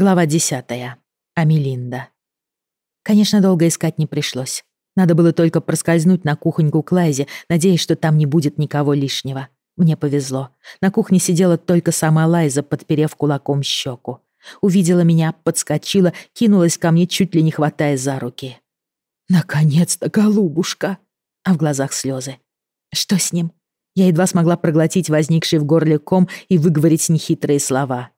Глава десятая. Амелинда. Конечно, долго искать не пришлось. Надо было только проскользнуть на кухоньку к Лайзе, надеясь, что там не будет никого лишнего. Мне повезло. На кухне сидела только сама Лайза, подперев кулаком щеку. Увидела меня, подскочила, кинулась ко мне, чуть ли не хватая за руки. «Наконец-то, голубушка!» А в глазах слезы. «Что с ним?» Я едва смогла проглотить возникший в горле ком и выговорить нехитрые слова.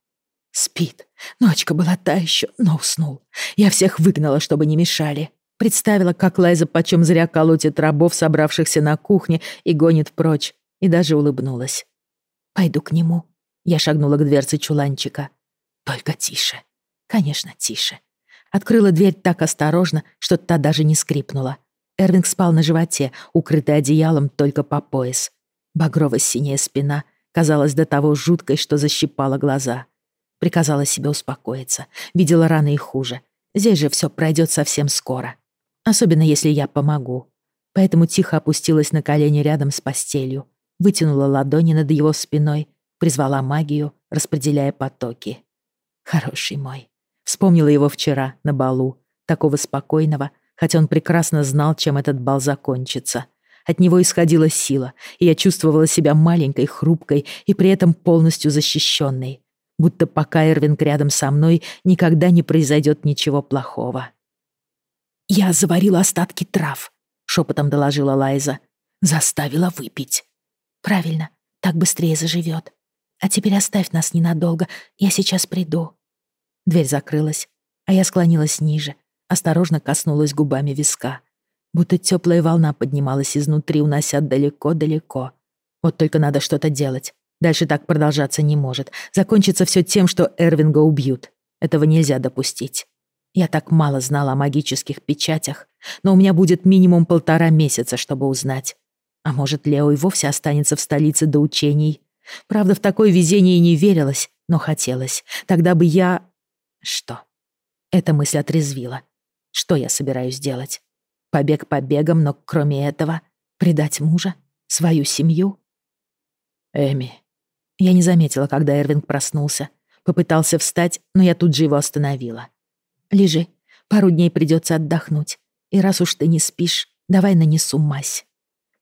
Спит. Ночка была та еще, но уснул. Я всех выгнала, чтобы не мешали. Представила, как Лайза почем зря колотит рабов, собравшихся на кухне, и гонит прочь, и даже улыбнулась. «Пойду к нему». Я шагнула к дверце чуланчика. «Только тише. Конечно, тише». Открыла дверь так осторожно, что та даже не скрипнула. Эрвинг спал на животе, укрытый одеялом только по пояс. Багрово-синяя спина казалась до того жуткой, что защипала глаза. Приказала себе успокоиться. Видела рано и хуже. Здесь же все пройдет совсем скоро. Особенно если я помогу. Поэтому тихо опустилась на колени рядом с постелью. Вытянула ладони над его спиной. Призвала магию, распределяя потоки. Хороший мой. Вспомнила его вчера на балу. Такого спокойного, хотя он прекрасно знал, чем этот бал закончится. От него исходила сила, и я чувствовала себя маленькой, хрупкой и при этом полностью защищенной будто пока Эрвинг рядом со мной, никогда не произойдет ничего плохого. «Я заварила остатки трав», — шепотом доложила Лайза. «Заставила выпить». «Правильно, так быстрее заживет. А теперь оставь нас ненадолго, я сейчас приду». Дверь закрылась, а я склонилась ниже, осторожно коснулась губами виска. Будто теплая волна поднималась изнутри, унося далеко-далеко. Вот только надо что-то делать. Дальше так продолжаться не может. Закончится все тем, что Эрвинга убьют. Этого нельзя допустить. Я так мало знала о магических печатях, но у меня будет минимум полтора месяца, чтобы узнать. А может, Лео и вовсе останется в столице до учений. Правда, в такое везение и не верилось, но хотелось. Тогда бы я... Что? Эта мысль отрезвила. Что я собираюсь делать? Побег побегом, но кроме этого, предать мужа? Свою семью? Эми, я не заметила, когда Эрвинг проснулся. Попытался встать, но я тут же его остановила. «Лежи. Пару дней придется отдохнуть. И раз уж ты не спишь, давай нанесу мазь».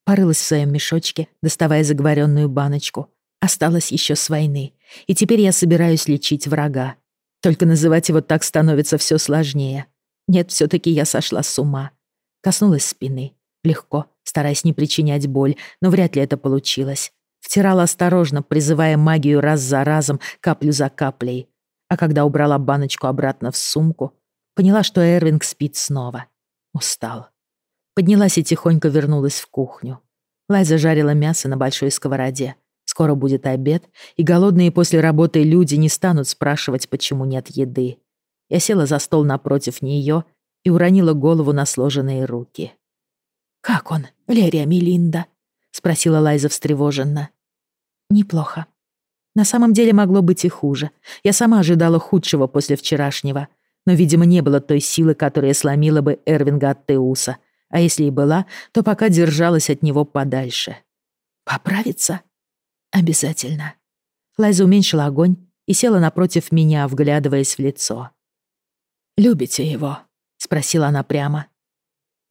Порылась в своем мешочке, доставая заговоренную баночку. Осталось еще с войны. И теперь я собираюсь лечить врага. Только называть его так становится все сложнее. Нет, все таки я сошла с ума. Коснулась спины. Легко, стараясь не причинять боль, но вряд ли это получилось. Втирала осторожно, призывая магию раз за разом, каплю за каплей. А когда убрала баночку обратно в сумку, поняла, что Эрвинг спит снова. Устал. Поднялась и тихонько вернулась в кухню. Лайза жарила мясо на большой сковороде. Скоро будет обед, и голодные после работы люди не станут спрашивать, почему нет еды. Я села за стол напротив нее и уронила голову на сложенные руки. «Как он, Лерия Мелинда?» — спросила Лайза встревоженно. «Неплохо. На самом деле могло быть и хуже. Я сама ожидала худшего после вчерашнего. Но, видимо, не было той силы, которая сломила бы Эрвинга от Теуса. А если и была, то пока держалась от него подальше. «Поправиться?» «Обязательно». Лайза уменьшила огонь и села напротив меня, вглядываясь в лицо. «Любите его?» — спросила она прямо.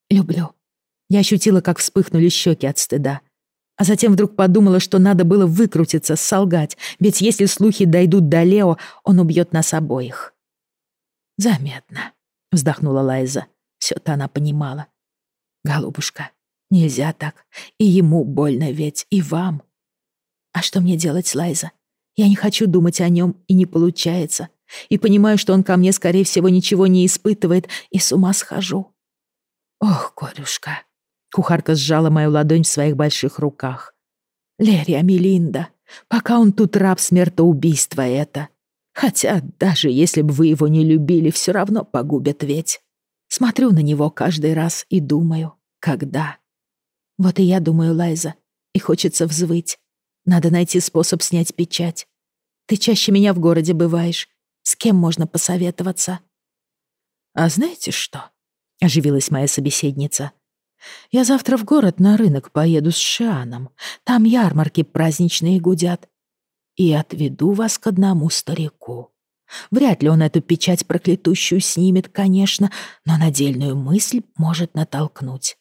«Люблю». Я ощутила, как вспыхнули щеки от стыда. А затем вдруг подумала, что надо было выкрутиться, солгать, ведь если слухи дойдут до Лео, он убьет нас обоих. «Заметно», — вздохнула Лайза. Всё-то она понимала. «Голубушка, нельзя так. И ему больно ведь, и вам». «А что мне делать, Лайза? Я не хочу думать о нем, и не получается. И понимаю, что он ко мне, скорее всего, ничего не испытывает, и с ума схожу». «Ох, корюшка», Кухарка сжала мою ладонь в своих больших руках. «Лерия Мелинда, пока он тут раб смертоубийства это. Хотя даже если бы вы его не любили, все равно погубят ведь. Смотрю на него каждый раз и думаю, когда. Вот и я думаю, Лайза, и хочется взвыть. Надо найти способ снять печать. Ты чаще меня в городе бываешь. С кем можно посоветоваться?» «А знаете что?» — оживилась моя собеседница. Я завтра в город на рынок поеду с Шианом. Там ярмарки праздничные гудят. И отведу вас к одному старику. Вряд ли он эту печать проклятущую снимет, конечно, но на дельную мысль может натолкнуть.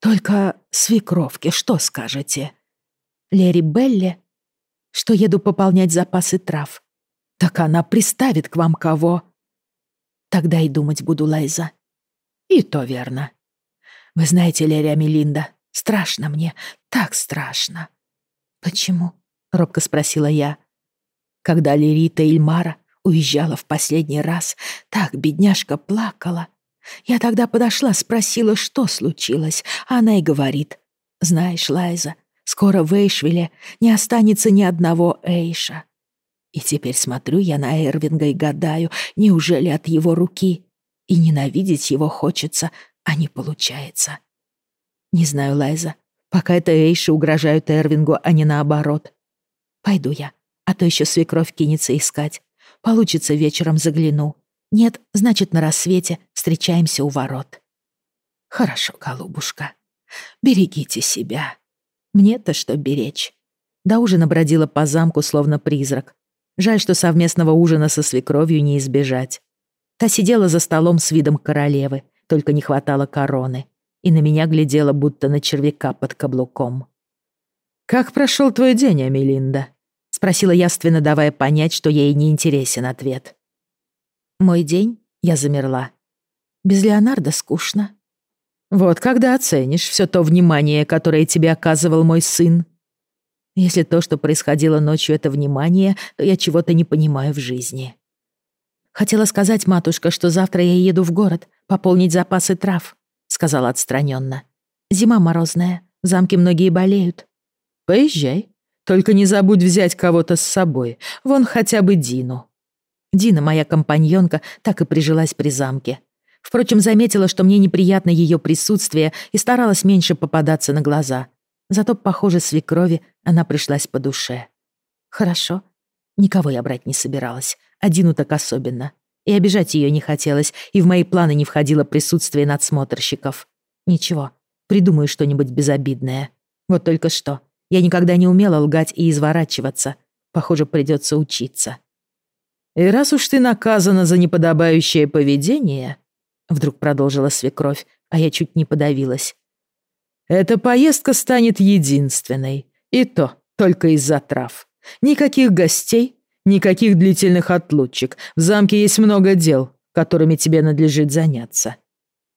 Только свекровке что скажете? Лери Белли, что еду пополнять запасы трав. Так она приставит к вам кого? Тогда и думать буду, Лайза. И то верно. Вы знаете, Лери Амелинда, страшно мне, так страшно. Почему? Робко спросила я. Когда Лерита Ильмара уезжала в последний раз, так бедняжка плакала. Я тогда подошла, спросила, что случилось, она и говорит. «Знаешь, Лайза, скоро в Эйшвилле не останется ни одного Эйша». И теперь смотрю я на Эрвинга и гадаю, неужели от его руки? И ненавидеть его хочется, а не получается. Не знаю, Лайза, пока это Эйши угрожают Эрвингу, а не наоборот. Пойду я, а то еще свекровь кинется искать. Получится, вечером загляну. Нет, значит, на рассвете встречаемся у ворот. Хорошо, голубушка. Берегите себя. Мне-то что беречь? До ужина бродила по замку, словно призрак. Жаль, что совместного ужина со свекровью не избежать. Та сидела за столом с видом королевы, только не хватало короны, и на меня глядела, будто на червяка под каблуком. «Как прошел твой день, Амелинда?» — спросила яственно, давая понять, что ей не интересен ответ. «Мой день?» — я замерла. «Без Леонардо скучно». «Вот когда оценишь все то внимание, которое тебе оказывал мой сын?» «Если то, что происходило ночью, это внимание, то я чего-то не понимаю в жизни». «Хотела сказать, матушка, что завтра я еду в город пополнить запасы трав», — сказала отстраненно. «Зима морозная, в замке многие болеют». «Поезжай», только не забудь взять кого-то с собой, вон хотя бы Дину». Дина, моя компаньонка, так и прижилась при замке. Впрочем, заметила, что мне неприятно ее присутствие и старалась меньше попадаться на глаза. Зато, похоже, свекрови она пришлась по душе. Хорошо. Никого я брать не собиралась, а Дину так особенно. И обижать ее не хотелось, и в мои планы не входило присутствие надсмотрщиков. Ничего, придумаю что-нибудь безобидное. Вот только что. Я никогда не умела лгать и изворачиваться. Похоже, придется учиться. «И раз уж ты наказана за неподобающее поведение», вдруг продолжила свекровь, а я чуть не подавилась. «Эта поездка станет единственной. И то только из-за трав. Никаких гостей, никаких длительных отлучек. В замке есть много дел, которыми тебе надлежит заняться».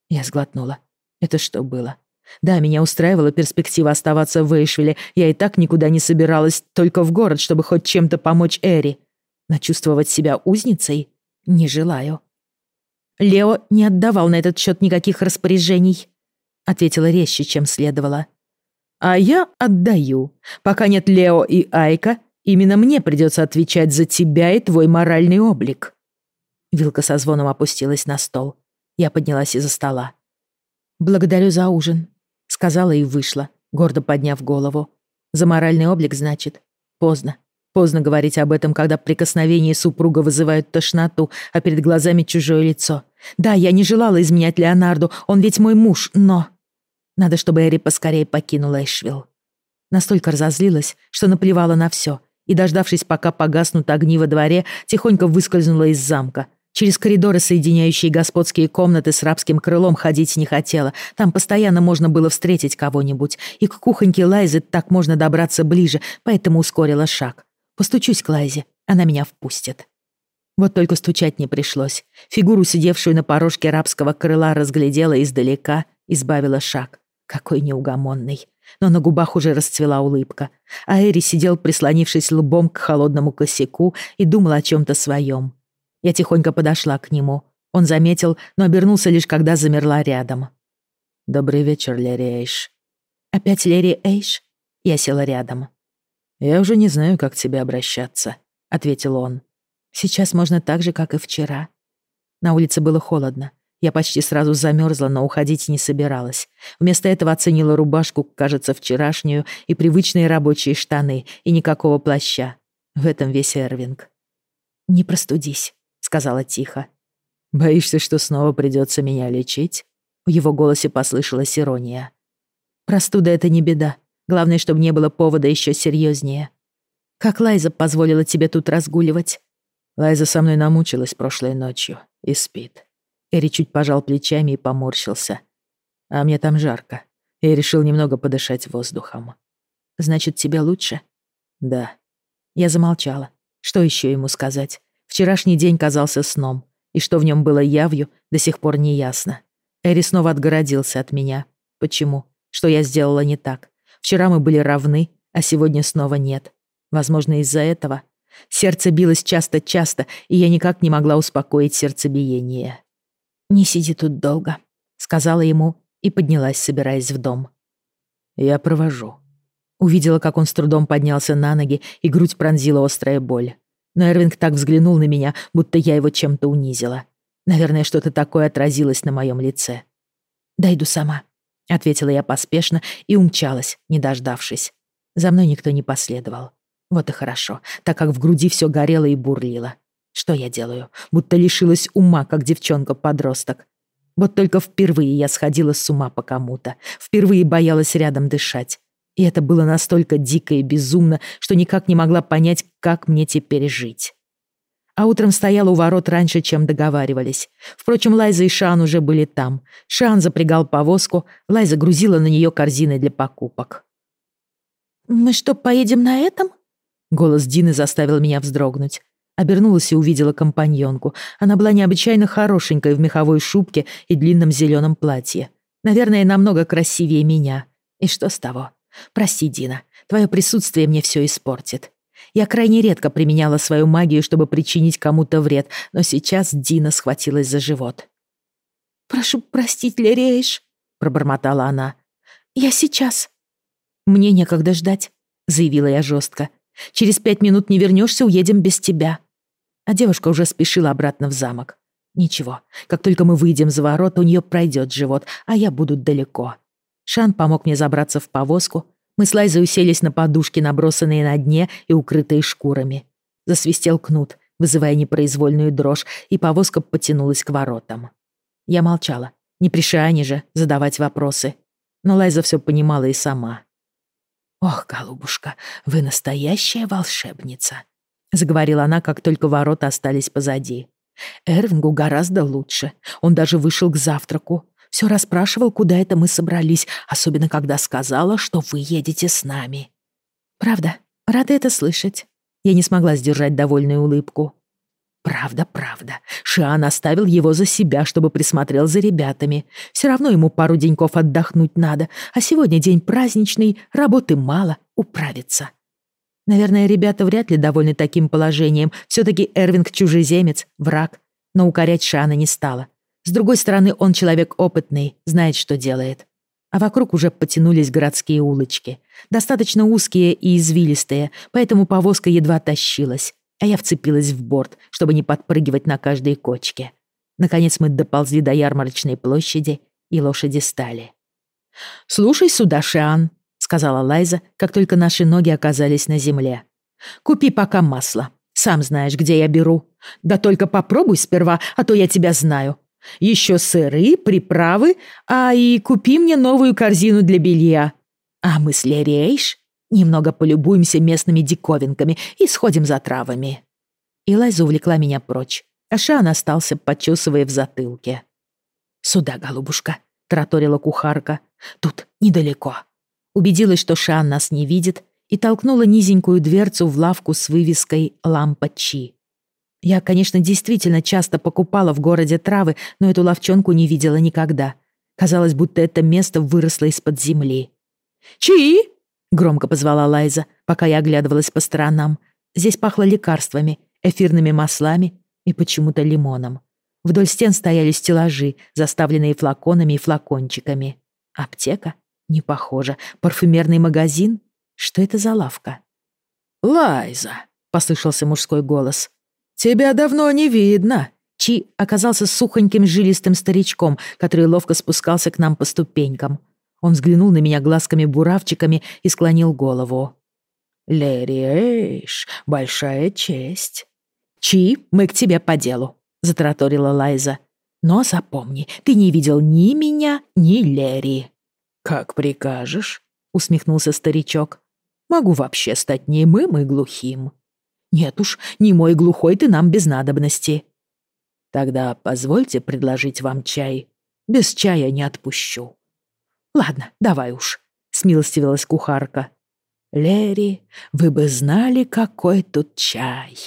Я сглотнула. Это что было? Да, меня устраивала перспектива оставаться в Эйшвилле. Я и так никуда не собиралась, только в город, чтобы хоть чем-то помочь Эри. Но чувствовать себя узницей не желаю. Лео не отдавал на этот счет никаких распоряжений, ответила резче, чем следовало. А я отдаю. Пока нет Лео и Айка, именно мне придется отвечать за тебя и твой моральный облик. Вилка со звоном опустилась на стол. Я поднялась из-за стола. «Благодарю за ужин», Сказала и вышла, гордо подняв голову. За моральный облик, значит. Поздно. Поздно говорить об этом, когда прикосновения супруга вызывают тошноту, а перед глазами чужое лицо. Да, я не желала изменять Леонарду, он ведь мой муж, но... Надо, чтобы Эри поскорее покинула Эшвилл. Настолько разозлилась, что наплевала на все, и, дождавшись, пока погаснут огни во дворе, тихонько выскользнула из замка, Через коридоры, соединяющие господские комнаты с рабским крылом, ходить не хотела. Там постоянно можно было встретить кого-нибудь. И к кухоньке Лайзы так можно добраться ближе, поэтому ускорила шаг. Постучусь к Лайзе, она меня впустит. Вот только стучать не пришлось. Фигуру, сидевшую на порожке рабского крыла, разглядела издалека, избавила шаг. Какой неугомонный. Но на губах уже расцвела улыбка. А Эри сидел, прислонившись лбом к холодному косяку, и думал о чем-то своем. Я тихонько подошла к нему. Он заметил, но обернулся лишь когда замерла рядом. «Добрый вечер, Лерри Эйш». «Опять Лерри Эйш?» Я села рядом. «Я уже не знаю, как к тебе обращаться», — ответил он. «Сейчас можно так же, как и вчера». На улице было холодно. Я почти сразу замерзла, но уходить не собиралась. Вместо этого оценила рубашку, кажется, вчерашнюю, и привычные рабочие штаны, и никакого плаща. В этом весь Эрвинг. «Не простудись», сказала тихо. «Боишься, что снова придется меня лечить?» В его голосе послышалась ирония. «Простуда — это не беда. Главное, чтобы не было повода еще серьезнее. Как Лайза позволила тебе тут разгуливать?» Лайза со мной намучилась прошлой ночью и спит. Эри чуть пожал плечами и поморщился. А мне там жарко. Я решил немного подышать воздухом. Значит, тебе лучше? Да. Я замолчала. Что еще ему сказать? Вчерашний день казался сном, и что в нем было явью, до сих пор не ясно. Эри снова отгородился от меня. Почему? Что я сделала не так? Вчера мы были равны, а сегодня снова нет. Возможно, из-за этого. Сердце билось часто-часто, и я никак не могла успокоить сердцебиение. «Не сиди тут долго», — сказала ему и поднялась, собираясь в дом. «Я провожу». Увидела, как он с трудом поднялся на ноги, и грудь пронзила острая боль. Но Эрвинг так взглянул на меня, будто я его чем-то унизила. Наверное, что-то такое отразилось на моем лице. «Дойду сама», — ответила я поспешно и умчалась, не дождавшись. За мной никто не последовал. Вот и хорошо, так как в груди все горело и бурлило. Что я делаю? Будто лишилась ума, как девчонка-подросток. Вот только впервые я сходила с ума по кому-то. Впервые боялась рядом дышать. И это было настолько дико и безумно, что никак не могла понять, как мне теперь жить. А утром стояла у ворот раньше, чем договаривались. Впрочем, Лайза и Шан уже были там. Шан запрягал повозку, Лайза грузила на нее корзины для покупок. «Мы что, поедем на этом?» Голос Дины заставил меня вздрогнуть. Обернулась и увидела компаньонку. Она была необычайно хорошенькой в меховой шубке и длинном зеленом платье. Наверное, намного красивее меня. И что с того? Прости, Дина, твое присутствие мне все испортит. Я крайне редко применяла свою магию, чтобы причинить кому-то вред, но сейчас Дина схватилась за живот. «Прошу простить, Лерейш», — пробормотала она. «Я сейчас». «Мне некогда ждать», — заявила я жестко. «Через пять минут не вернешься, уедем без тебя» а девушка уже спешила обратно в замок. Ничего, как только мы выйдем за ворот, у нее пройдет живот, а я буду далеко. Шан помог мне забраться в повозку. Мы с Лайзой уселись на подушки, набросанные на дне и укрытые шкурами. Засвистел кнут, вызывая непроизвольную дрожь, и повозка потянулась к воротам. Я молчала, не пришая же задавать вопросы. Но Лайза все понимала и сама. «Ох, голубушка, вы настоящая волшебница!» — заговорила она, как только ворота остались позади. «Эрвингу гораздо лучше. Он даже вышел к завтраку. Все расспрашивал, куда это мы собрались, особенно когда сказала, что вы едете с нами». «Правда, рада это слышать». Я не смогла сдержать довольную улыбку. «Правда, правда. Шиан оставил его за себя, чтобы присмотрел за ребятами. Все равно ему пару деньков отдохнуть надо, а сегодня день праздничный, работы мало, управиться. Наверное, ребята вряд ли довольны таким положением. Все-таки Эрвинг чужеземец, враг. Но укорять Шана не стала. С другой стороны, он человек опытный, знает, что делает. А вокруг уже потянулись городские улочки. Достаточно узкие и извилистые, поэтому повозка едва тащилась. А я вцепилась в борт, чтобы не подпрыгивать на каждой кочке. Наконец мы доползли до ярмарочной площади, и лошади стали. «Слушай сюда, Шиан», сказала Лайза, как только наши ноги оказались на земле. «Купи пока масло. Сам знаешь, где я беру. Да только попробуй сперва, а то я тебя знаю. Еще сыры, приправы, а и купи мне новую корзину для белья. А мы с Лерейш немного полюбуемся местными диковинками и сходим за травами». И Лайза увлекла меня прочь, а Шан остался, почесывая в затылке. «Сюда, голубушка», — тараторила кухарка. «Тут недалеко» убедилась, что Шан нас не видит, и толкнула низенькую дверцу в лавку с вывеской «Лампа Чи». Я, конечно, действительно часто покупала в городе травы, но эту ловчонку не видела никогда. Казалось, будто это место выросло из-под земли. «Чи!» — громко позвала Лайза, пока я оглядывалась по сторонам. Здесь пахло лекарствами, эфирными маслами и почему-то лимоном. Вдоль стен стояли стеллажи, заставленные флаконами и флакончиками. Аптека? Не похоже. Парфюмерный магазин? Что это за лавка? «Лайза», — послышался мужской голос. «Тебя давно не видно». Чи оказался сухоньким жилистым старичком, который ловко спускался к нам по ступенькам. Он взглянул на меня глазками-буравчиками и склонил голову. «Лерри Эйш, большая честь». «Чи, мы к тебе по делу», — затараторила Лайза. «Но запомни, ты не видел ни меня, ни Лерри». «Как прикажешь», — усмехнулся старичок. «Могу вообще стать немым и глухим». Нет уж, не мой глухой ты нам без надобности. Тогда позвольте предложить вам чай. Без чая не отпущу. Ладно, давай уж, смилостивилась кухарка. Лери, вы бы знали, какой тут чай.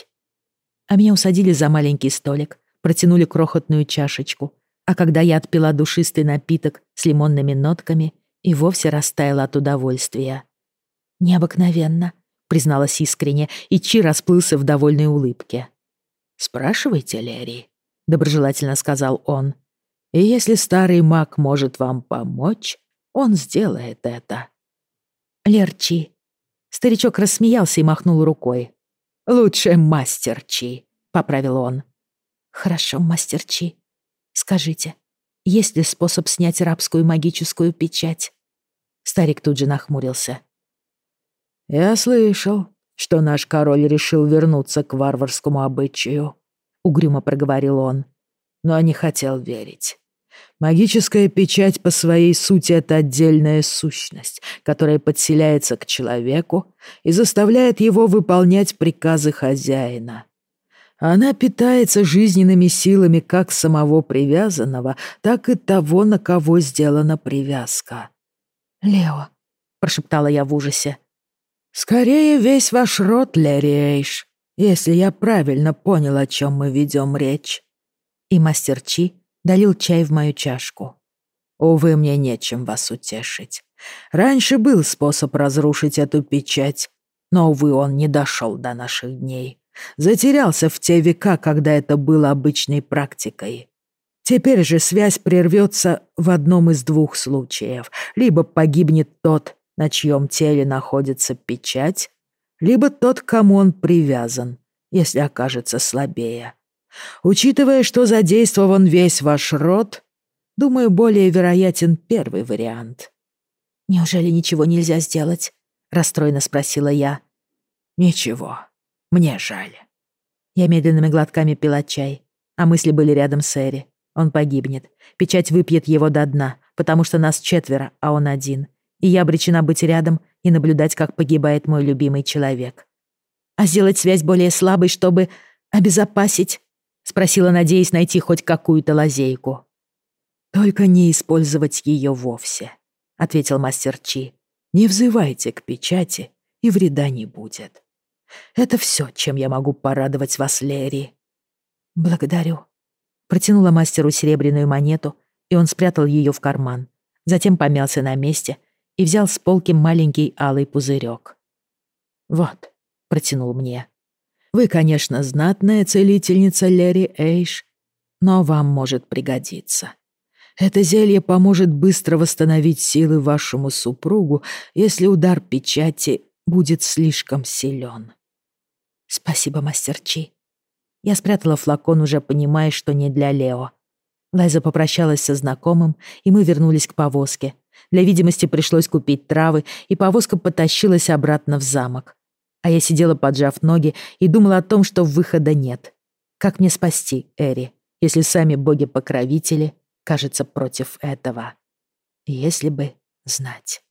А меня усадили за маленький столик, протянули крохотную чашечку, а когда я отпила душистый напиток с лимонными нотками, и вовсе растаяла от удовольствия. «Необыкновенно», — призналась искренне, и Чи расплылся в довольной улыбке. «Спрашивайте, Лерри», — доброжелательно сказал он. «И если старый маг может вам помочь, он сделает это». «Лерчи». Старичок рассмеялся и махнул рукой. «Лучше мастер Чи», — поправил он. «Хорошо, мастер Чи. Скажите, есть ли способ снять рабскую магическую печать?» Старик тут же нахмурился. «Я слышал, что наш король решил вернуться к варварскому обычаю», — угрюмо проговорил он, но не хотел верить. Магическая печать по своей сути — это отдельная сущность, которая подселяется к человеку и заставляет его выполнять приказы хозяина. Она питается жизненными силами как самого привязанного, так и того, на кого сделана привязка. «Лео», — прошептала я в ужасе. «Скорее весь ваш род, Лерри если я правильно понял, о чем мы ведем речь». И мастер Чи долил чай в мою чашку. «Увы, мне нечем вас утешить. Раньше был способ разрушить эту печать, но, увы, он не дошел до наших дней затерялся в те века, когда это было обычной практикой. Теперь же связь прервется в одном из двух случаев. Либо погибнет тот, на чьем теле находится печать, либо тот, к кому он привязан, если окажется слабее. Учитывая, что задействован весь ваш род, думаю, более вероятен первый вариант. «Неужели ничего нельзя сделать?» — расстроенно спросила я. «Ничего», мне жаль». Я медленными глотками пила чай, а мысли были рядом с Эри. Он погибнет. Печать выпьет его до дна, потому что нас четверо, а он один. И я обречена быть рядом и наблюдать, как погибает мой любимый человек. «А сделать связь более слабой, чтобы обезопасить?» — спросила, надеясь найти хоть какую-то лазейку. «Только не использовать ее вовсе», — ответил мастер Чи. «Не взывайте к печати, и вреда не будет». Это все, чем я могу порадовать вас, Лерри». «Благодарю». Протянула мастеру серебряную монету, и он спрятал ее в карман. Затем помялся на месте и взял с полки маленький алый пузырек. «Вот», — протянул мне. «Вы, конечно, знатная целительница Лерри Эйш, но вам может пригодиться. Это зелье поможет быстро восстановить силы вашему супругу, если удар печати будет слишком силен. «Спасибо, мастер Чи». Я спрятала флакон, уже понимая, что не для Лео. Лайза попрощалась со знакомым, и мы вернулись к повозке. Для видимости пришлось купить травы, и повозка потащилась обратно в замок. А я сидела, поджав ноги, и думала о том, что выхода нет. Как мне спасти Эри, если сами боги-покровители, кажется, против этого? Если бы знать.